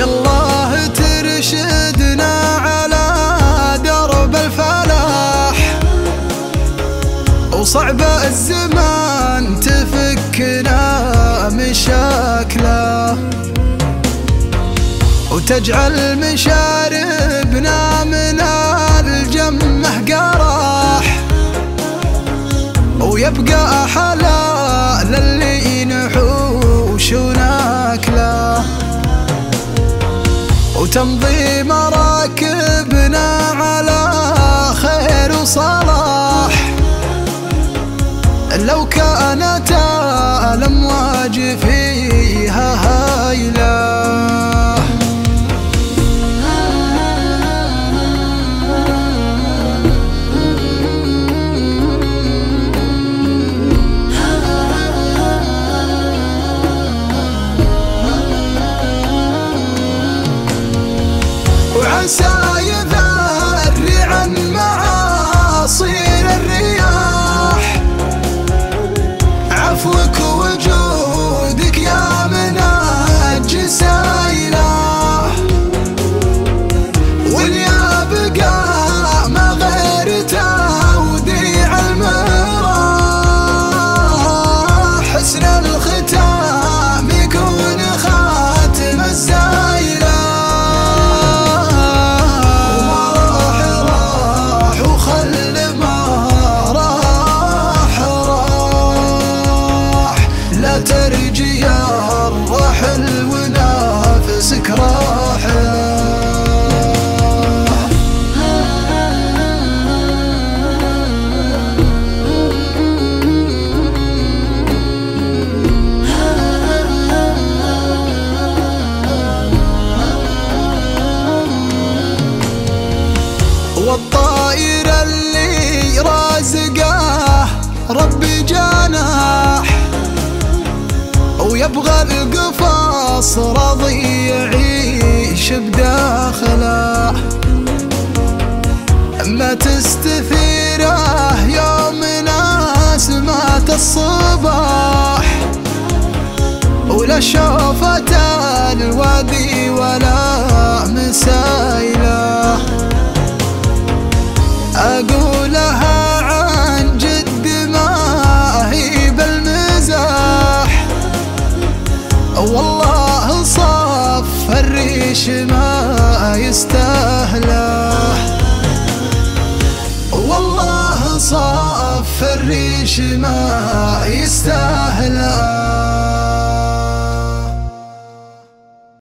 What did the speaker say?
يالله ترشدنا على درب الفلاح. وصعب الزمان تفكنا مشاكله وتجعل مشاربنا من الجمه قراح ويبقى حلال وتمضي مراكبنا على خير وصلاح. لو كانت الأمواج فيها هايلة. Sao ترجي يا الرحل ونافسك راحل والطائر اللي رازقه ربي جناح ويبغى القفص راضي يعيش بداخله. ما تستثيره يوم ناس مات الصباح ولا شوفت الوادي ولا مسايله الريش ما يستاهله. والله صف الريش ما يستاهل